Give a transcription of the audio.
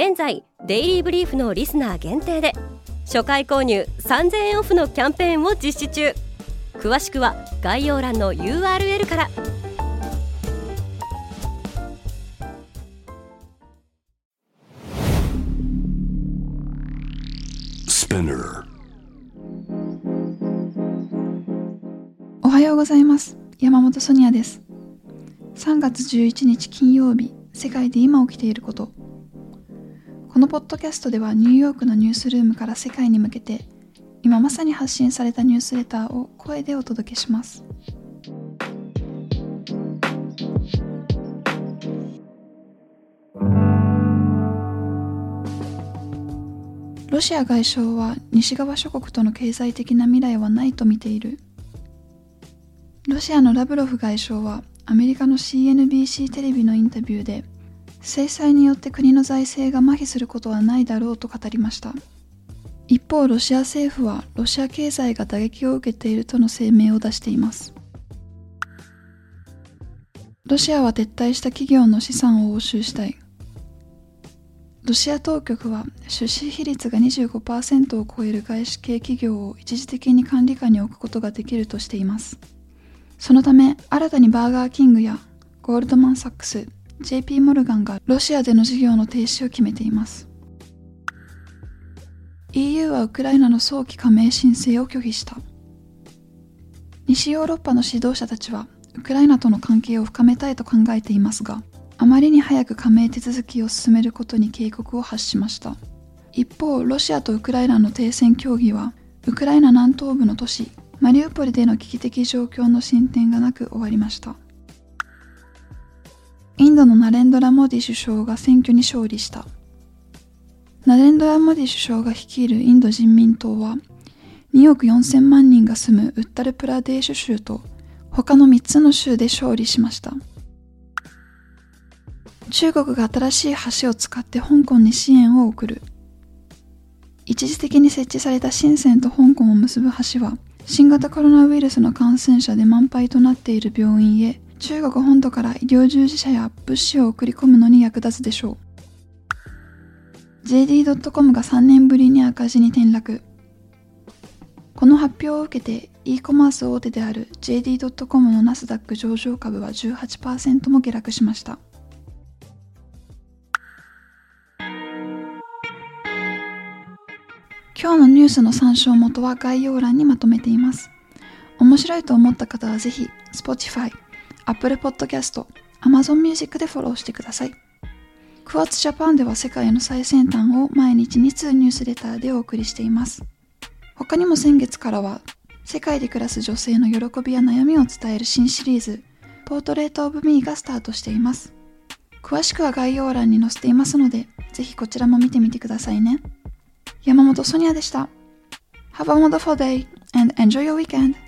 現在デイリーブリーフのリスナー限定で初回購入3000円オフのキャンペーンを実施中。詳しくは概要欄の URL から。おはようございます。山本ソニアです。3月11日金曜日世界で今起きていることこのポッドキャストではニューヨークのニュースルームから世界に向けて今まさに発信されたニュースレターを声でお届けします。ロシア外相は西側諸国との経済的な未来はないと見ている。ロシアのラブロフ外相はアメリカの CNBC テレビのインタビューで制裁によって国の財政が麻痺することはないだろうと語りました。一方ロシア政府はロシア経済が打撃を受けているとの声明を出しています。ロシアは撤退した企業の資産を押収したい。ロシア当局は出資比率が25%を超える外資系企業を一時的に管理下に置くことができるとしています。そのため新たにバーガーキングやゴールドマン・サックス JP モルガンがロシアでの事業の停止を決めています。EU はウクライナの早期加盟申請を拒否した。西ヨーロッパの指導者たちはウクライナとの関係を深めたいと考えていますがあまりに早く加盟手続きを進めることに警告を発しました。一方ロシアとウクライナの停戦協議はウクライナ南東部の都市マリウポリでの危機的状況の進展がなく終わりました。インドのナレンドラ・モディ首相が選挙に勝利した。ナレンドラ・モディ首相が率いるインド人民党は、2億4000万人が住むウッタルプラデーシュ州と他の3つの州で勝利しました。中国が新しい橋を使って香港に支援を送る。一時的に設置された深センと香港を結ぶ橋は、新型コロナウイルスの感染者で満杯となっている病院へ中国本土から医療従事者や物資を送り込むのに役立つでしょう。JD.com が3年ぶりに赤字に転落。この発表を受けて e コマース大手である JD.com のナスダック上場株は18%も下落しました。今日のニュースの参照元は概要欄にまとめています。面白いと思った方はぜひ Spotify Apple Podcast、Amazon Music でフォローしてください。クワッツジャパンでは世界の最先端を毎日2通ニュースレターでお送りしています。他にも先月からは世界で暮らす女性の喜びや悩みを伝える新シリーズポートレートオブミーがスタートしています。詳しくは概要欄に載せていますので、ぜひこちらも見てみてくださいね。山本ソニアでした。Have a wonderful day and enjoy your weekend!